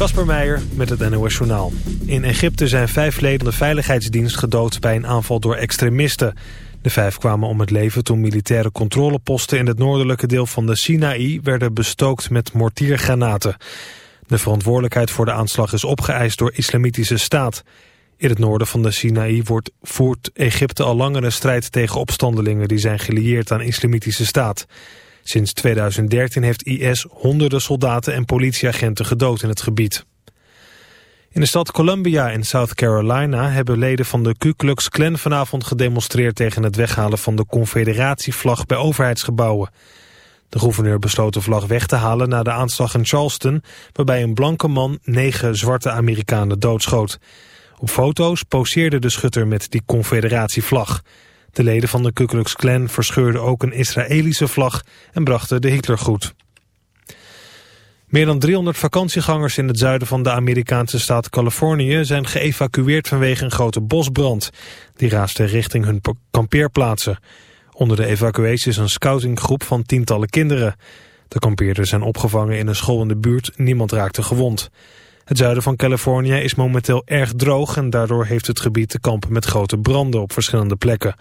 Kasper Meijer met het NOS Journaal. In Egypte zijn vijf leden van de veiligheidsdienst gedood bij een aanval door extremisten. De vijf kwamen om het leven toen militaire controleposten in het noordelijke deel van de Sinaï werden bestookt met mortiergranaten. De verantwoordelijkheid voor de aanslag is opgeëist door islamitische staat. In het noorden van de Sinaï wordt, voert Egypte al langer een strijd tegen opstandelingen die zijn gelieerd aan islamitische staat. Sinds 2013 heeft IS honderden soldaten en politieagenten gedood in het gebied. In de stad Columbia in South Carolina hebben leden van de Ku Klux Klan vanavond gedemonstreerd tegen het weghalen van de confederatievlag bij overheidsgebouwen. De gouverneur besloot de vlag weg te halen na de aanslag in Charleston, waarbij een blanke man negen zwarte Amerikanen doodschoot. Op foto's poseerde de schutter met die confederatievlag. De leden van de Ku Klux Klan verscheurden ook een Israëlische vlag en brachten de Hitlergroet. Meer dan 300 vakantiegangers in het zuiden van de Amerikaanse staat Californië zijn geëvacueerd vanwege een grote bosbrand. Die raasde richting hun kampeerplaatsen. Onder de evacuees is een scoutinggroep van tientallen kinderen. De kampeerders zijn opgevangen in een school in de buurt, niemand raakte gewond. Het zuiden van Californië is momenteel erg droog en daardoor heeft het gebied te kampen met grote branden op verschillende plekken.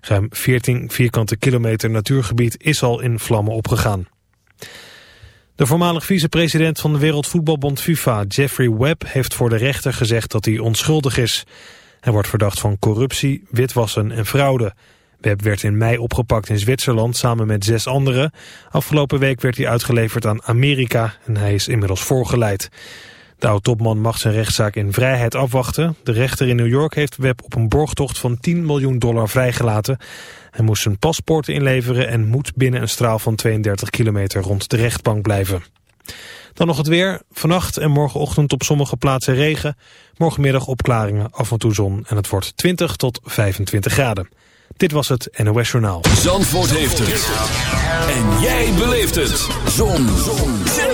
Ruim 14 vierkante kilometer natuurgebied is al in vlammen opgegaan. De voormalig vicepresident van de Wereldvoetbalbond FIFA, Jeffrey Webb, heeft voor de rechter gezegd dat hij onschuldig is. Hij wordt verdacht van corruptie, witwassen en fraude. Webb werd in mei opgepakt in Zwitserland samen met zes anderen. Afgelopen week werd hij uitgeleverd aan Amerika en hij is inmiddels voorgeleid. De oud-topman mag zijn rechtszaak in vrijheid afwachten. De rechter in New York heeft Webb op een borgtocht van 10 miljoen dollar vrijgelaten. Hij moest zijn paspoort inleveren en moet binnen een straal van 32 kilometer rond de rechtbank blijven. Dan nog het weer. Vannacht en morgenochtend op sommige plaatsen regen. Morgenmiddag opklaringen, af en toe zon en het wordt 20 tot 25 graden. Dit was het NOS Journaal. Zandvoort heeft het. En jij beleeft het. Zon. zon.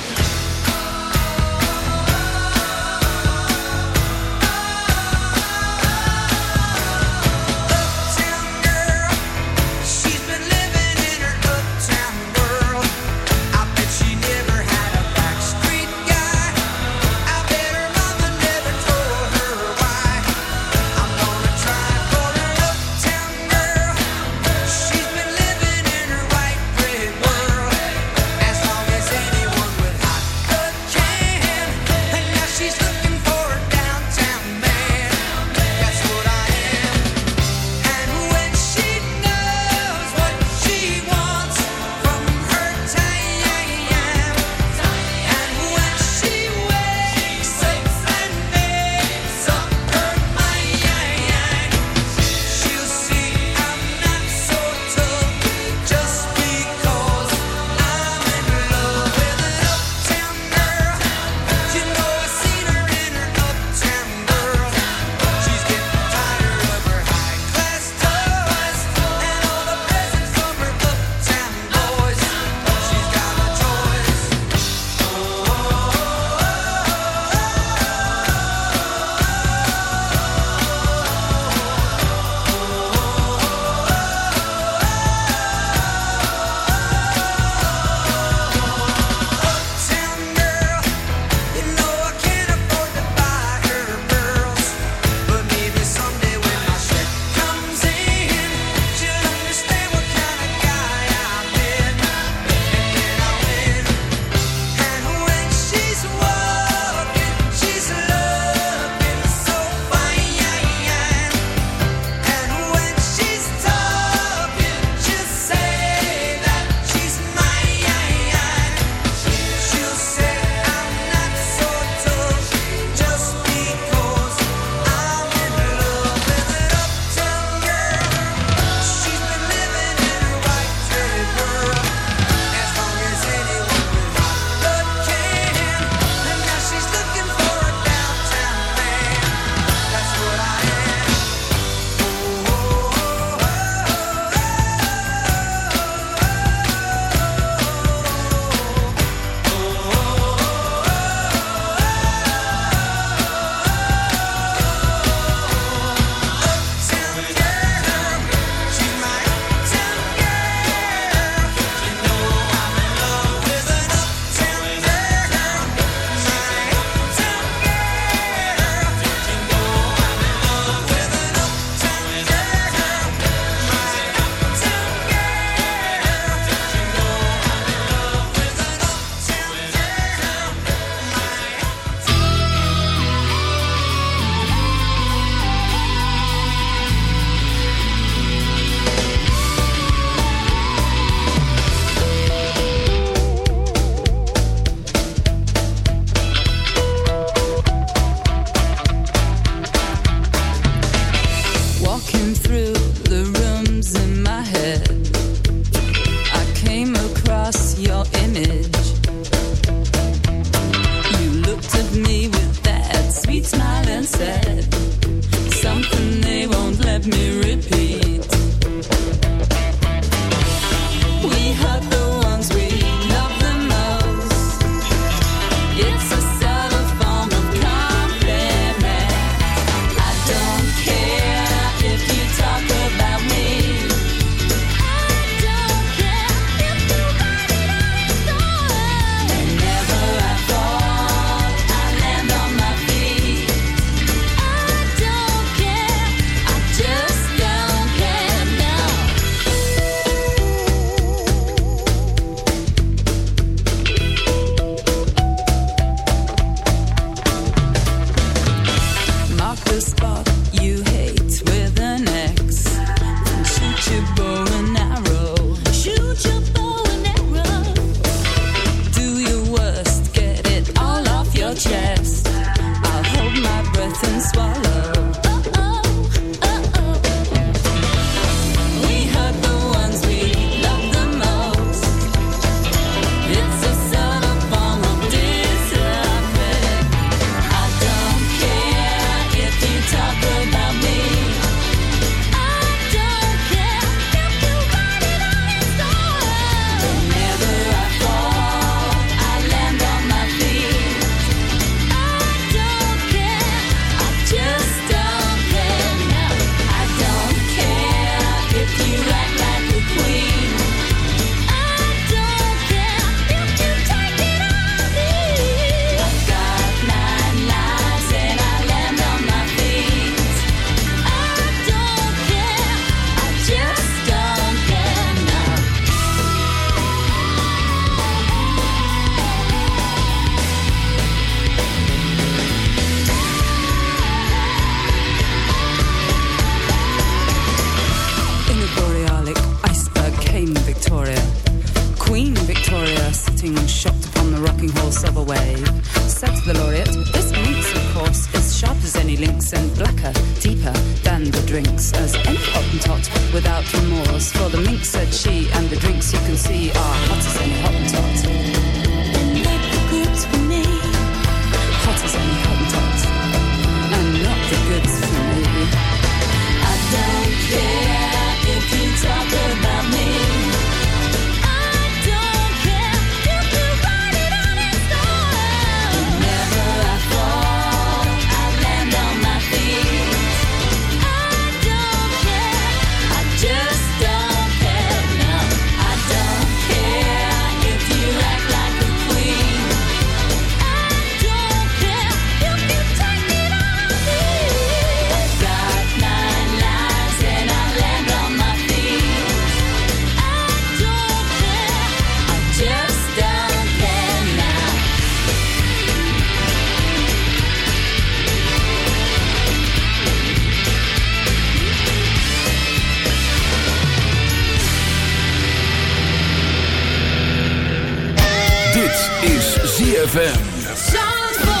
ZFM.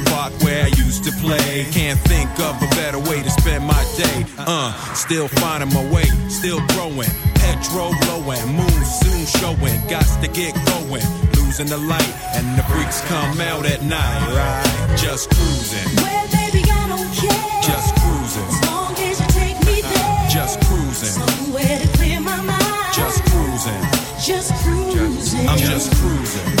park where I used to play. Can't think of a better way to spend my day. Uh, still finding my way, still growing. Petrol blowing, moon soon showing. Gots to get going, losing the light, and the freaks come out at night. Right, just cruising, Well, baby, I don't care. just cruising, As long as you take me there. just cruising, Somewhere to clear my mind. just cruising. Just cruising. I'm just cruising.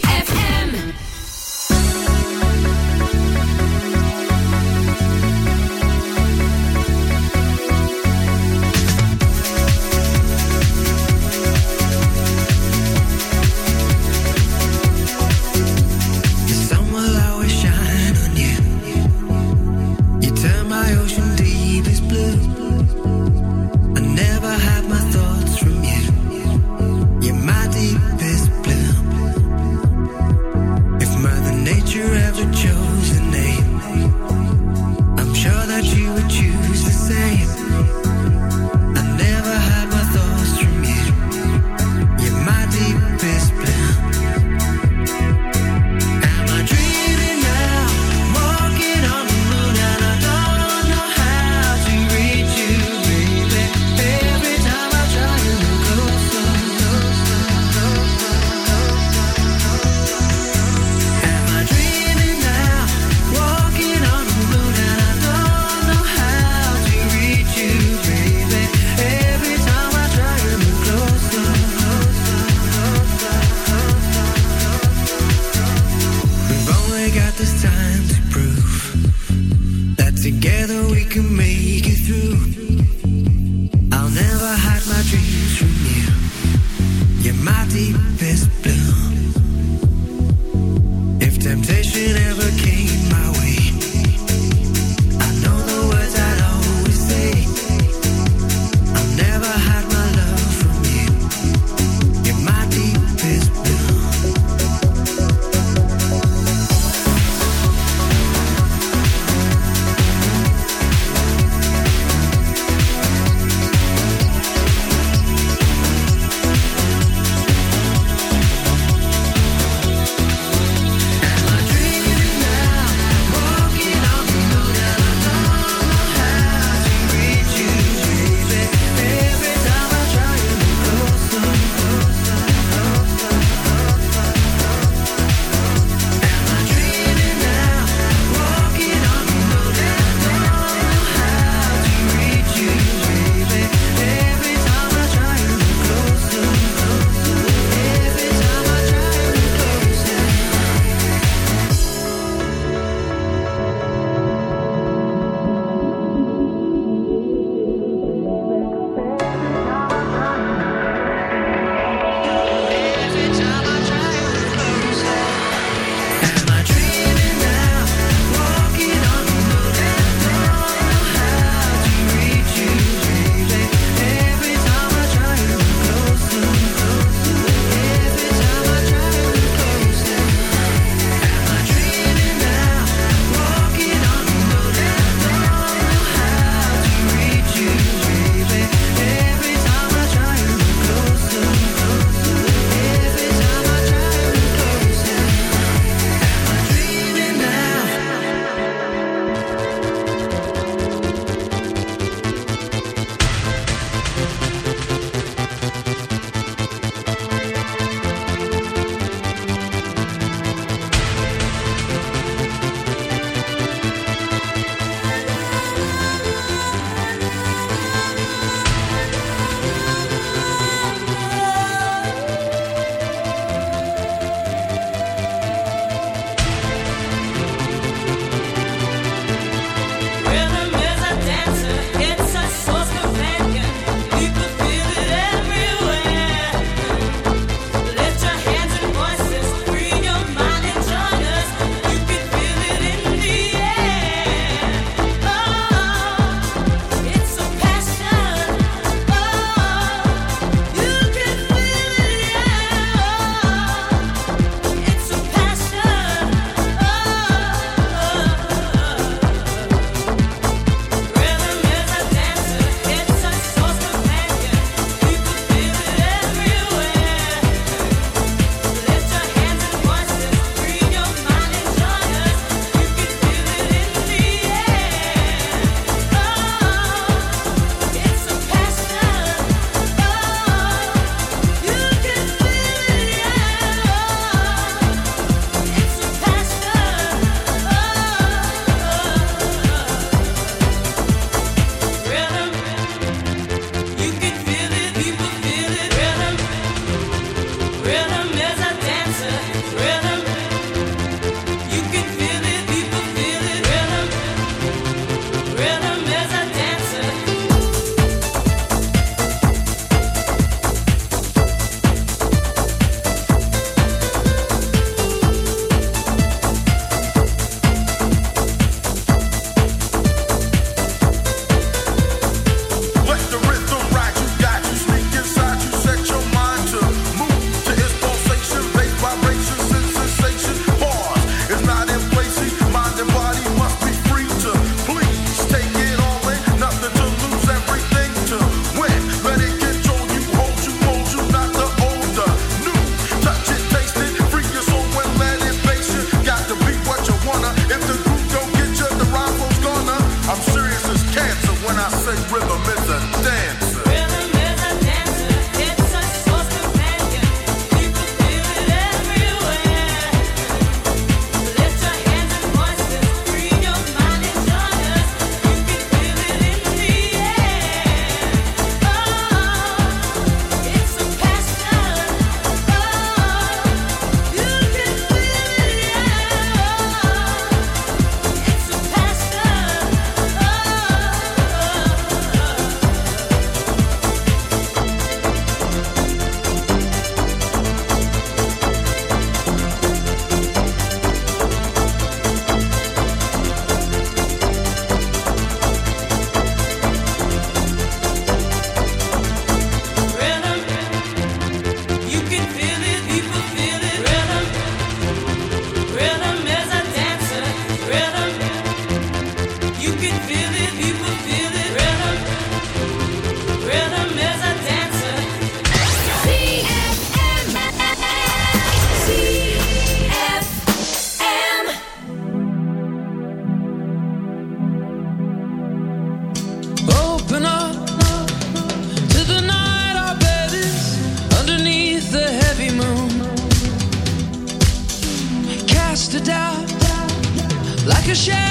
like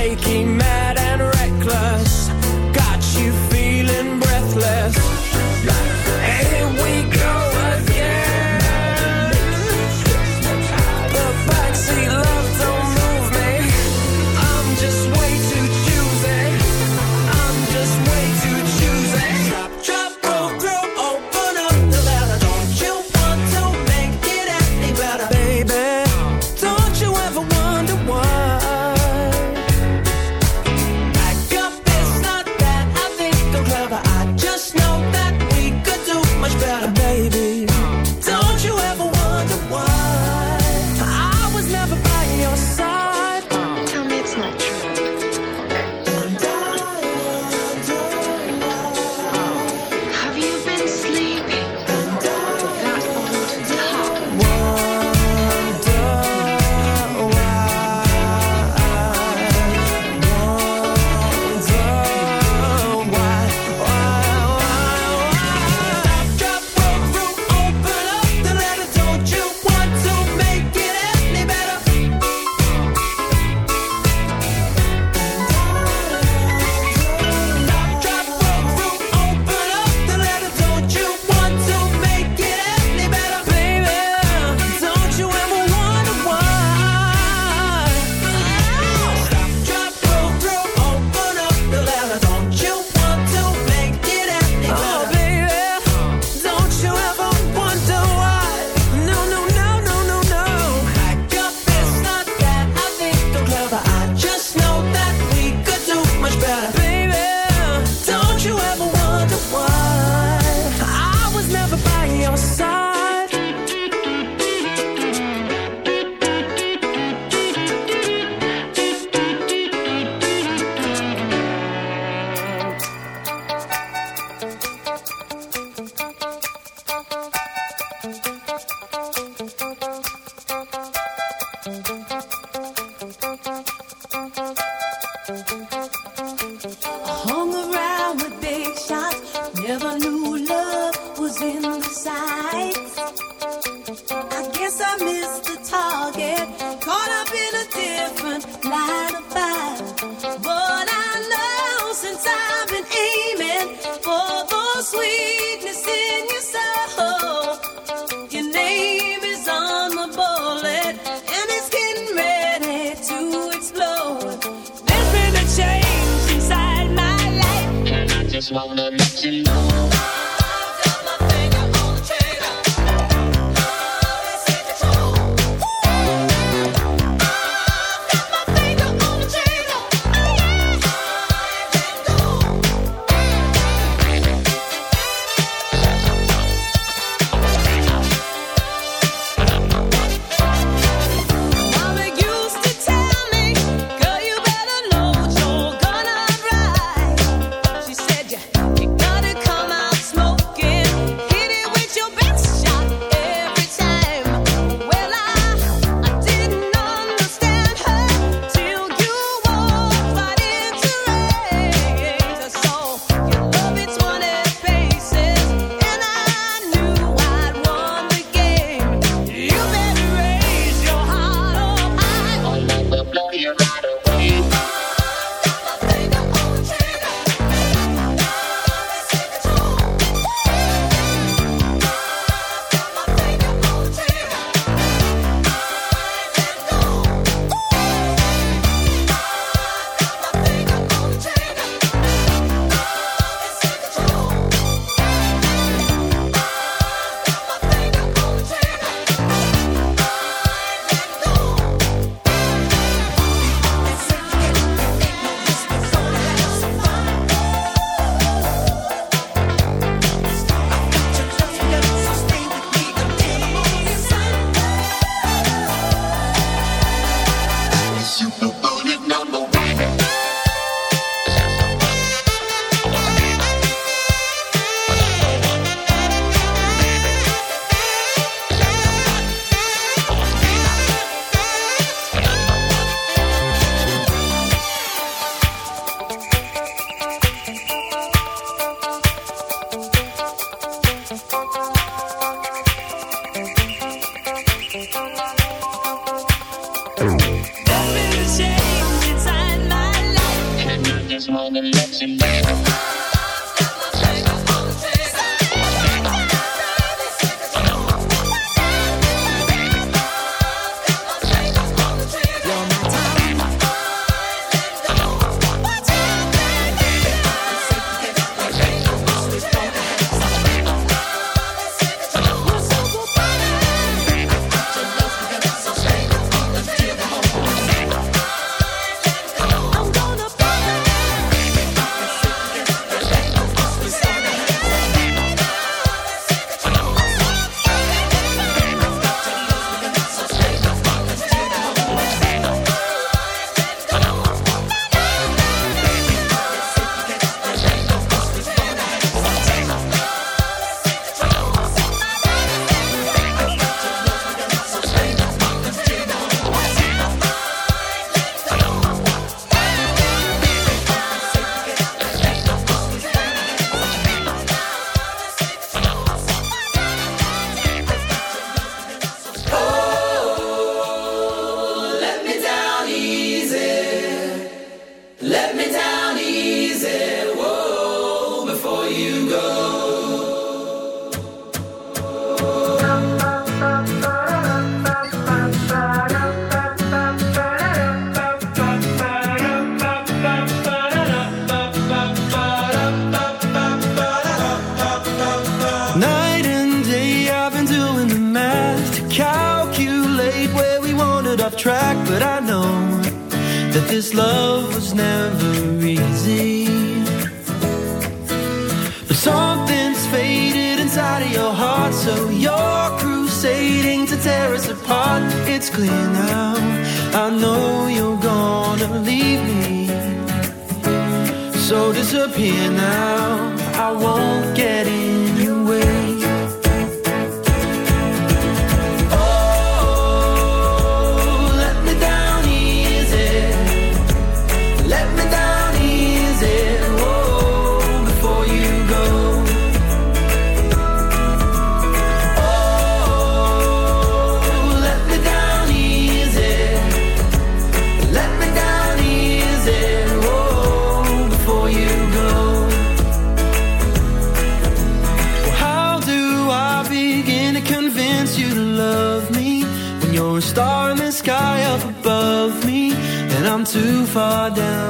shaky, mad and reckless. Got you feeling breathless. So disappear now. I won't get in down.